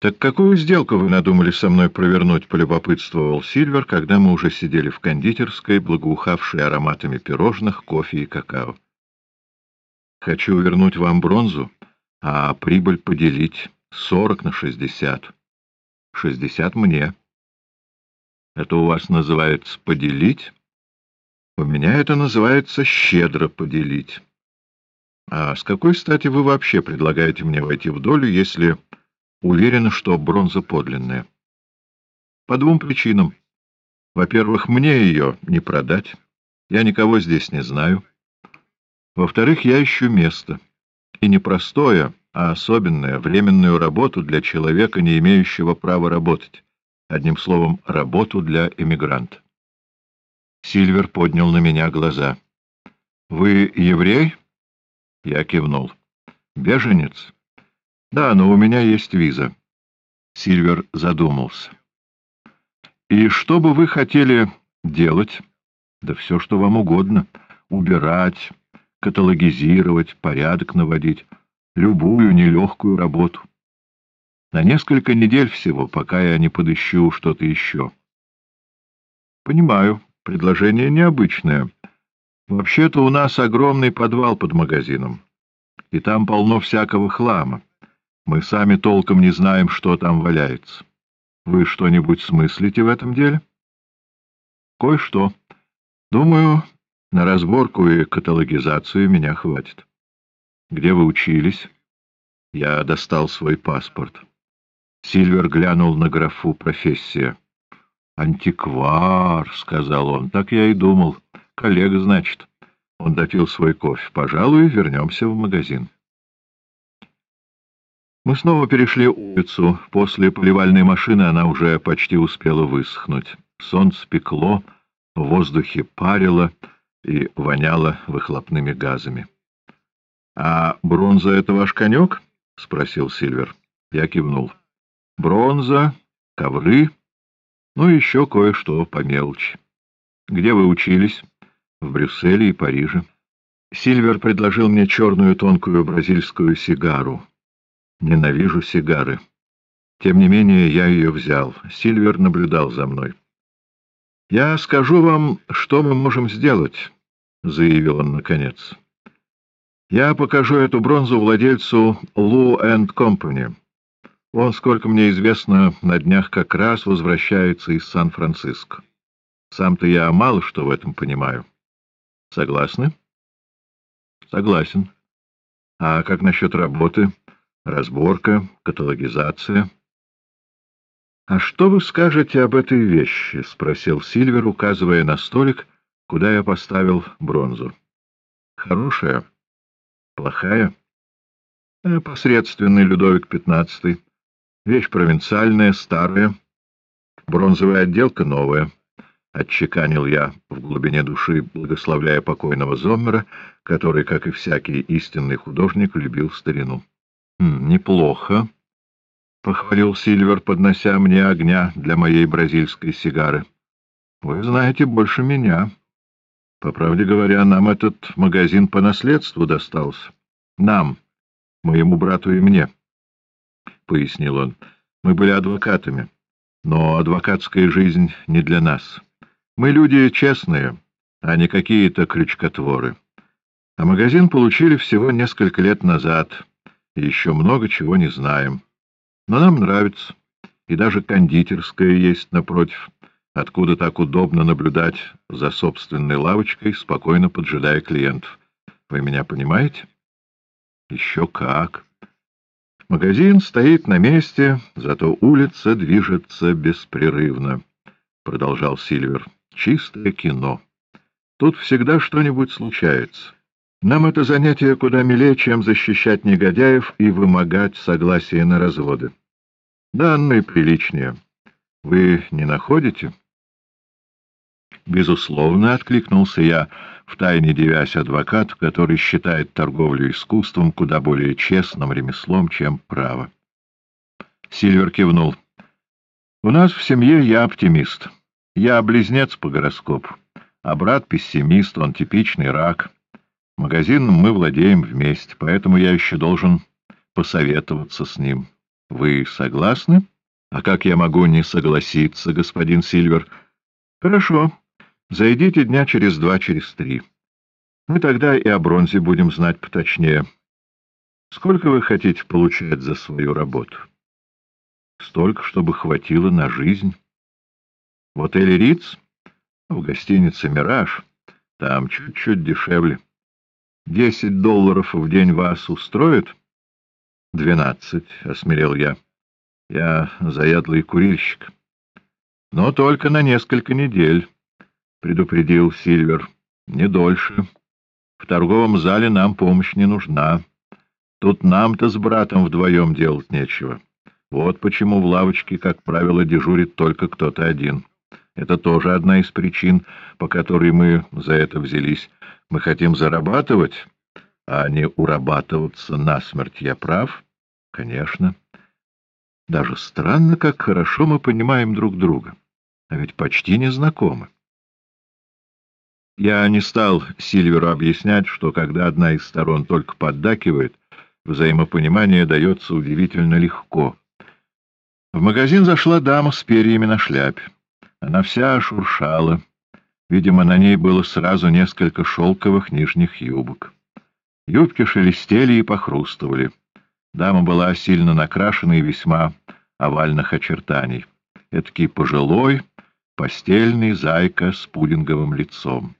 «Так какую сделку вы надумали со мной провернуть?» — полюбопытствовал Сильвер, когда мы уже сидели в кондитерской, благоухавшей ароматами пирожных, кофе и какао. «Хочу вернуть вам бронзу, а прибыль поделить сорок на шестьдесят. Шестьдесят мне. Это у вас называется «поделить»?» «У меня это называется «щедро поделить». А с какой стати вы вообще предлагаете мне войти в долю, если уверены, что бронза подлинная? По двум причинам. Во-первых, мне ее не продать. Я никого здесь не знаю. Во-вторых, я ищу место. И не простое, а особенное, временную работу для человека, не имеющего права работать. Одним словом, работу для эмигранта. Сильвер поднял на меня глаза. — Вы еврей? — я кивнул. «Беженец?» «Да, но у меня есть виза». Сильвер задумался. «И что бы вы хотели делать?» «Да все, что вам угодно. Убирать, каталогизировать, порядок наводить. Любую нелегкую работу. На несколько недель всего, пока я не подыщу что-то еще». «Понимаю. Предложение необычное». Вообще-то у нас огромный подвал под магазином, и там полно всякого хлама. Мы сами толком не знаем, что там валяется. Вы что-нибудь смыслите в этом деле? Кое-что. Думаю, на разборку и каталогизацию меня хватит. Где вы учились? Я достал свой паспорт. Сильвер глянул на графу «Профессия». «Антиквар», — сказал он, — так я и думал. Коллега, значит. Он допил свой кофе. Пожалуй, вернемся в магазин. Мы снова перешли улицу. После поливальной машины она уже почти успела высохнуть. Солнце пекло, в воздухе парило и воняло выхлопными газами. — А бронза — это ваш конек? — спросил Сильвер. Я кивнул. — Бронза, ковры, ну еще кое-что по мелочи. — Где вы учились? — в Брюсселе и Париже. Сильвер предложил мне черную тонкую бразильскую сигару. Ненавижу сигары. Тем не менее, я ее взял. Сильвер наблюдал за мной. «Я скажу вам, что мы можем сделать», — заявил он наконец. «Я покажу эту бронзу владельцу Лу энд Компани. Он, сколько мне известно, на днях как раз возвращается из Сан-Франциско. Сам-то я мало что в этом понимаю». Согласны? Согласен. А как насчет работы? Разборка, каталогизация? А что вы скажете об этой вещи? Спросил Сильвер, указывая на столик, куда я поставил бронзу. Хорошая? Плохая? Э, посредственный Людовик XV. Вещь провинциальная, старая. Бронзовая отделка новая. — отчеканил я в глубине души, благословляя покойного Зоммера, который, как и всякий истинный художник, любил старину. «Хм, «Неплохо», — похвалил Сильвер, поднося мне огня для моей бразильской сигары. «Вы знаете больше меня. По правде говоря, нам этот магазин по наследству достался. Нам, моему брату и мне», — пояснил он. «Мы были адвокатами, но адвокатская жизнь не для нас». Мы люди честные, а не какие-то крючкотворы. А магазин получили всего несколько лет назад, и еще много чего не знаем. Но нам нравится, и даже кондитерская есть напротив, откуда так удобно наблюдать за собственной лавочкой, спокойно поджидая клиентов. Вы меня понимаете? Еще как. Магазин стоит на месте, зато улица движется беспрерывно, — продолжал Сильвер. Чистое кино. Тут всегда что-нибудь случается. Нам это занятие куда милее, чем защищать негодяев и вымогать согласие на разводы. Да, оно и приличнее. Вы не находите? Безусловно, откликнулся я, втайне девясь адвокат, который считает торговлю искусством куда более честным ремеслом, чем право. Сильвер кивнул. У нас в семье я оптимист. Я близнец по гороскопу, а брат пессимист, он типичный рак. Магазином мы владеем вместе, поэтому я еще должен посоветоваться с ним. Вы согласны? А как я могу не согласиться, господин Сильвер? Хорошо. Зайдите дня через два, через три. Мы тогда и о бронзе будем знать поточнее. Сколько вы хотите получать за свою работу? Столько, чтобы хватило на жизнь. В отеле Риц, в гостинице «Мираж», там чуть-чуть дешевле. Десять долларов в день вас устроит? Двенадцать, — осмелел я. Я заядлый курильщик. Но только на несколько недель, — предупредил Сильвер. Не дольше. В торговом зале нам помощь не нужна. Тут нам-то с братом вдвоем делать нечего. Вот почему в лавочке, как правило, дежурит только кто-то один. Это тоже одна из причин, по которой мы за это взялись. Мы хотим зарабатывать, а не урабатываться насмерть. Я прав? Конечно. Даже странно, как хорошо мы понимаем друг друга. А ведь почти не знакомы. Я не стал Сильверу объяснять, что когда одна из сторон только поддакивает, взаимопонимание дается удивительно легко. В магазин зашла дама с перьями на шляпе. Она вся шуршала. Видимо, на ней было сразу несколько шелковых нижних юбок. Юбки шелестели и похрустывали. Дама была сильно накрашена и весьма овальных очертаний. Эдакий пожилой, постельный зайка с пудинговым лицом.